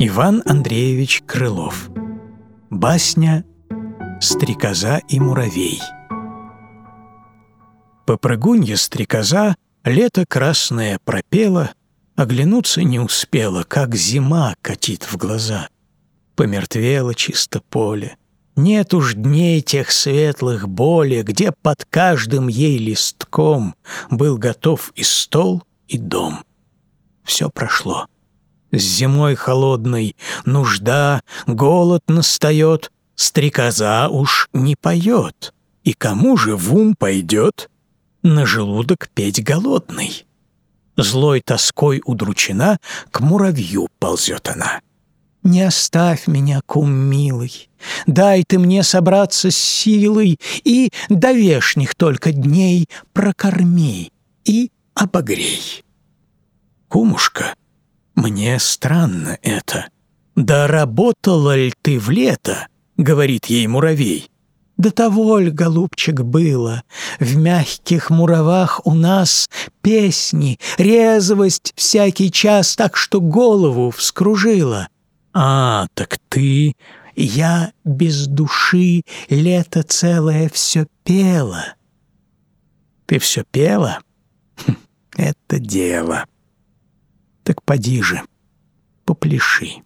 Иван Андреевич Крылов Басня «Стрекоза и муравей» Попрыгунья-стрекоза лето красное пропела, Оглянуться не успела, как зима катит в глаза. Помертвело чисто поле. Нет уж дней тех светлых боли, Где под каждым ей листком Был готов и стол, и дом. Все прошло. Зимой холодной нужда, голод настает, Стрекоза уж не поет. И кому же в ум пойдет на желудок петь голодный. Злой тоской удручена, к муравью ползет она. Не оставь меня, кум милый, дай ты мне собраться с силой и до вешних только дней прокорми и обогрей. Кумушка, мне странно это. Да работала ли ты в лето, говорит ей муравей. До того ль, голубчик, было, В мягких муравах у нас Песни, резвость всякий час Так, что голову вскружила. А, так ты... Я без души лето целое все пела. Ты все пела? Хм, это дело. Так поди же, попляши.